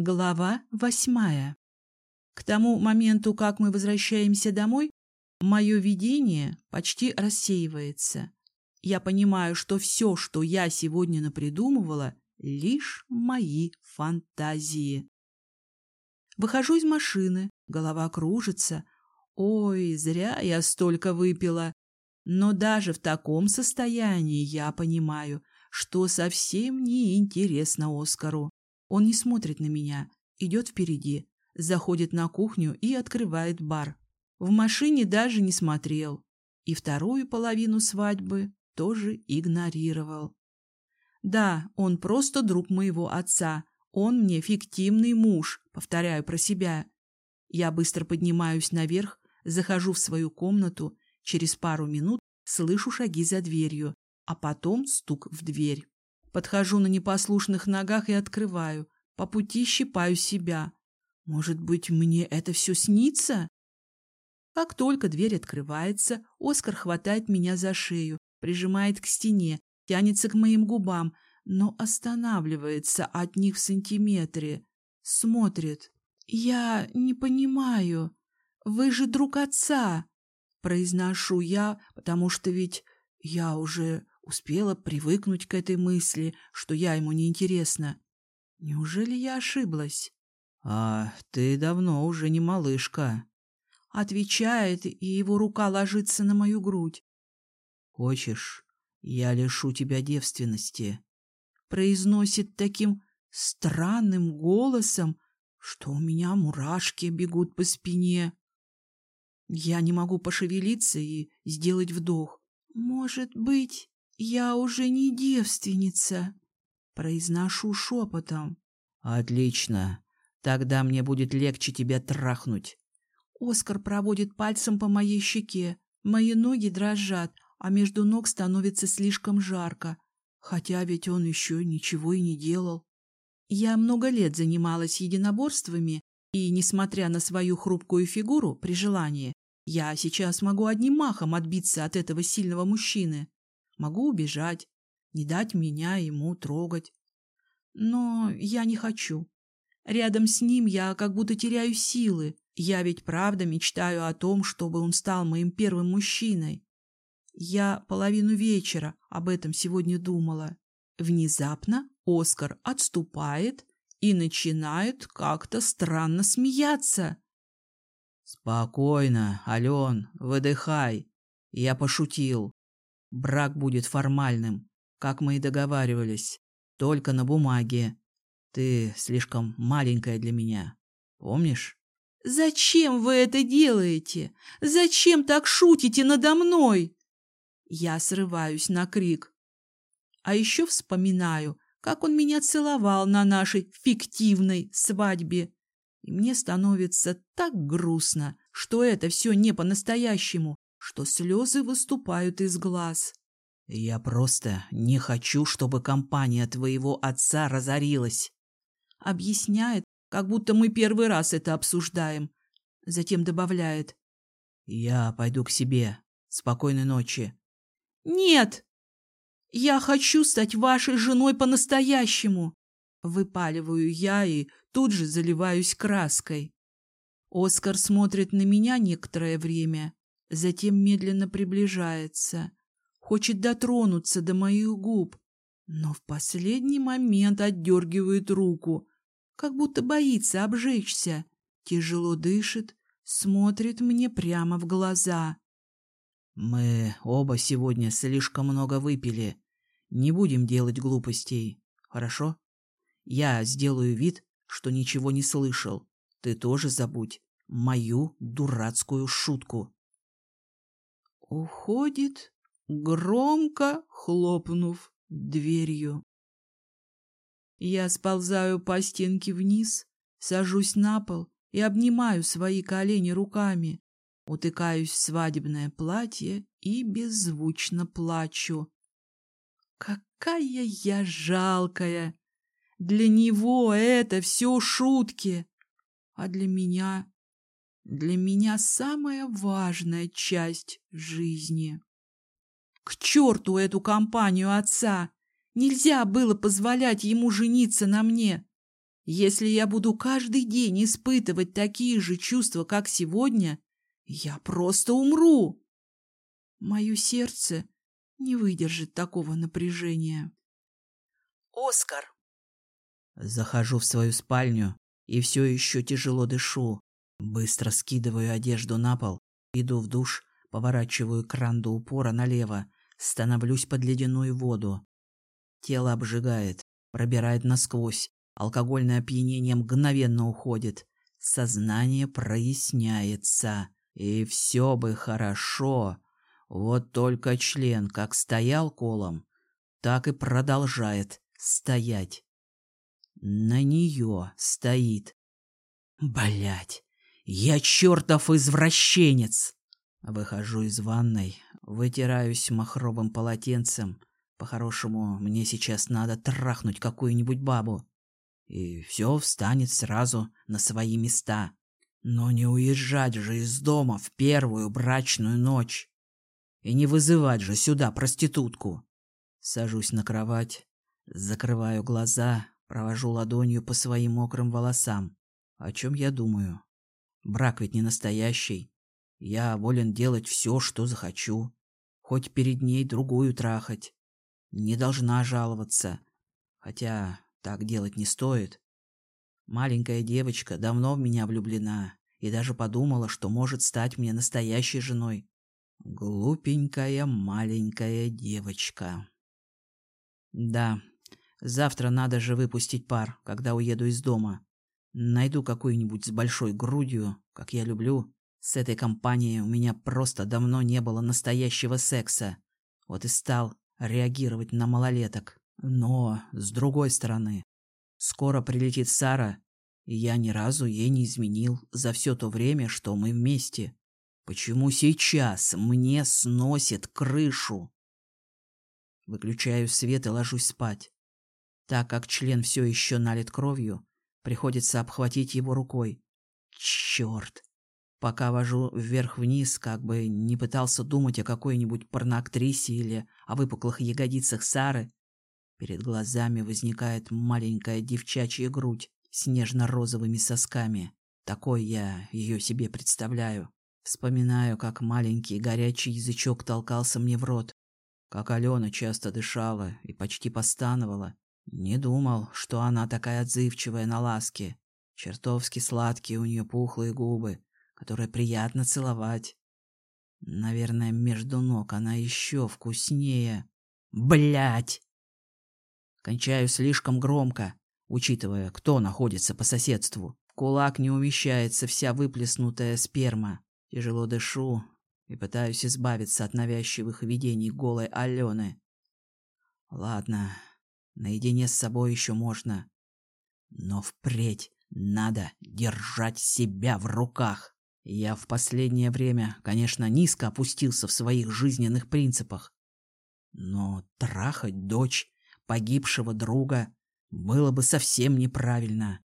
Глава восьмая. К тому моменту, как мы возвращаемся домой, мое видение почти рассеивается. Я понимаю, что все, что я сегодня напридумывала, лишь мои фантазии. Выхожу из машины, голова кружится. Ой, зря я столько выпила. Но даже в таком состоянии я понимаю, что совсем не интересно Оскару. Он не смотрит на меня, идет впереди, заходит на кухню и открывает бар. В машине даже не смотрел. И вторую половину свадьбы тоже игнорировал. Да, он просто друг моего отца. Он мне фиктивный муж, повторяю про себя. Я быстро поднимаюсь наверх, захожу в свою комнату, через пару минут слышу шаги за дверью, а потом стук в дверь. Подхожу на непослушных ногах и открываю. По пути щипаю себя. Может быть, мне это все снится? Как только дверь открывается, Оскар хватает меня за шею, прижимает к стене, тянется к моим губам, но останавливается от них в сантиметре. Смотрит. «Я не понимаю. Вы же друг отца!» Произношу я, потому что ведь я уже успела привыкнуть к этой мысли, что я ему неинтересна. Неужели я ошиблась? «А ты давно уже не малышка», — отвечает, и его рука ложится на мою грудь. «Хочешь, я лишу тебя девственности?» Произносит таким странным голосом, что у меня мурашки бегут по спине. Я не могу пошевелиться и сделать вдох. «Может быть, я уже не девственница?» Произношу шепотом. «Отлично. Тогда мне будет легче тебя трахнуть». Оскар проводит пальцем по моей щеке. Мои ноги дрожат, а между ног становится слишком жарко, хотя ведь он еще ничего и не делал. Я много лет занималась единоборствами, и, несмотря на свою хрупкую фигуру, при желании, я сейчас могу одним махом отбиться от этого сильного мужчины. Могу убежать, не дать меня ему трогать. Но я не хочу. Рядом с ним я как будто теряю силы. Я ведь правда мечтаю о том, чтобы он стал моим первым мужчиной. Я половину вечера об этом сегодня думала. Внезапно Оскар отступает и начинает как-то странно смеяться. «Спокойно, Ален, выдыхай. Я пошутил. Брак будет формальным, как мы и договаривались, только на бумаге. Ты слишком маленькая для меня. Помнишь?» «Зачем вы это делаете? Зачем так шутите надо мной?» Я срываюсь на крик. А еще вспоминаю, как он меня целовал на нашей фиктивной свадьбе. И мне становится так грустно, что это все не по-настоящему, что слезы выступают из глаз. «Я просто не хочу, чтобы компания твоего отца разорилась», — объясняет, как будто мы первый раз это обсуждаем. Затем добавляет. «Я пойду к себе. Спокойной ночи. «Нет! Я хочу стать вашей женой по-настоящему!» Выпаливаю я и тут же заливаюсь краской. Оскар смотрит на меня некоторое время, затем медленно приближается, хочет дотронуться до моих губ, но в последний момент отдергивает руку, как будто боится обжечься, тяжело дышит, смотрит мне прямо в глаза. «Мы оба сегодня слишком много выпили. Не будем делать глупостей, хорошо? Я сделаю вид, что ничего не слышал. Ты тоже забудь мою дурацкую шутку». Уходит, громко хлопнув дверью. Я сползаю по стенке вниз, сажусь на пол и обнимаю свои колени руками утыкаюсь в свадебное платье и беззвучно плачу. Какая я жалкая! Для него это все шутки, а для меня... Для меня самая важная часть жизни. К черту эту компанию отца! Нельзя было позволять ему жениться на мне. Если я буду каждый день испытывать такие же чувства, как сегодня, я просто умру. Мое сердце не выдержит такого напряжения. Оскар. Захожу в свою спальню и все еще тяжело дышу. Быстро скидываю одежду на пол, иду в душ, поворачиваю кран до упора налево, становлюсь под ледяную воду. Тело обжигает, пробирает насквозь, алкогольное опьянение мгновенно уходит, сознание проясняется, и все бы хорошо, вот только член как стоял колом, так и продолжает стоять. На нее стоит. Блять, я чертов извращенец! Выхожу из ванной, вытираюсь махровым полотенцем. По-хорошему, мне сейчас надо трахнуть какую-нибудь бабу. И все встанет сразу на свои места. Но не уезжать же из дома в первую брачную ночь. И не вызывать же сюда проститутку. Сажусь на кровать, закрываю глаза, провожу ладонью по своим мокрым волосам. О чем я думаю? Брак ведь не настоящий. Я волен делать все, что захочу. Хоть перед ней другую трахать. Не должна жаловаться. Хотя так делать не стоит. Маленькая девочка давно в меня влюблена и даже подумала, что может стать мне настоящей женой. Глупенькая маленькая девочка. Да, завтра надо же выпустить пар, когда уеду из дома. Найду какую-нибудь с большой грудью, как я люблю. С этой компанией у меня просто давно не было настоящего секса. Вот и стал реагировать на малолеток. Но, с другой стороны, скоро прилетит Сара, и я ни разу ей не изменил за все то время, что мы вместе. Почему сейчас мне сносит крышу? Выключаю свет и ложусь спать. Так как член все еще налит кровью, приходится обхватить его рукой. Черт! Пока вожу вверх-вниз, как бы не пытался думать о какой-нибудь порноактрисе или о выпуклых ягодицах Сары, перед глазами возникает маленькая девчачья грудь с нежно-розовыми сосками. Такой я ее себе представляю. Вспоминаю, как маленький горячий язычок толкался мне в рот, как Алена часто дышала и почти постановала. Не думал, что она такая отзывчивая на ласки. Чертовски сладкие у нее пухлые губы, которое приятно целовать. Наверное, между ног она еще вкуснее. Блять! Кончаю слишком громко, учитывая, кто находится по соседству. В кулак не умещается вся выплеснутая сперма. Тяжело дышу и пытаюсь избавиться от навязчивых видений голой Алены. Ладно, наедине с собой еще можно. Но впредь надо держать себя в руках. Я в последнее время, конечно, низко опустился в своих жизненных принципах. Но трахать дочь погибшего друга было бы совсем неправильно.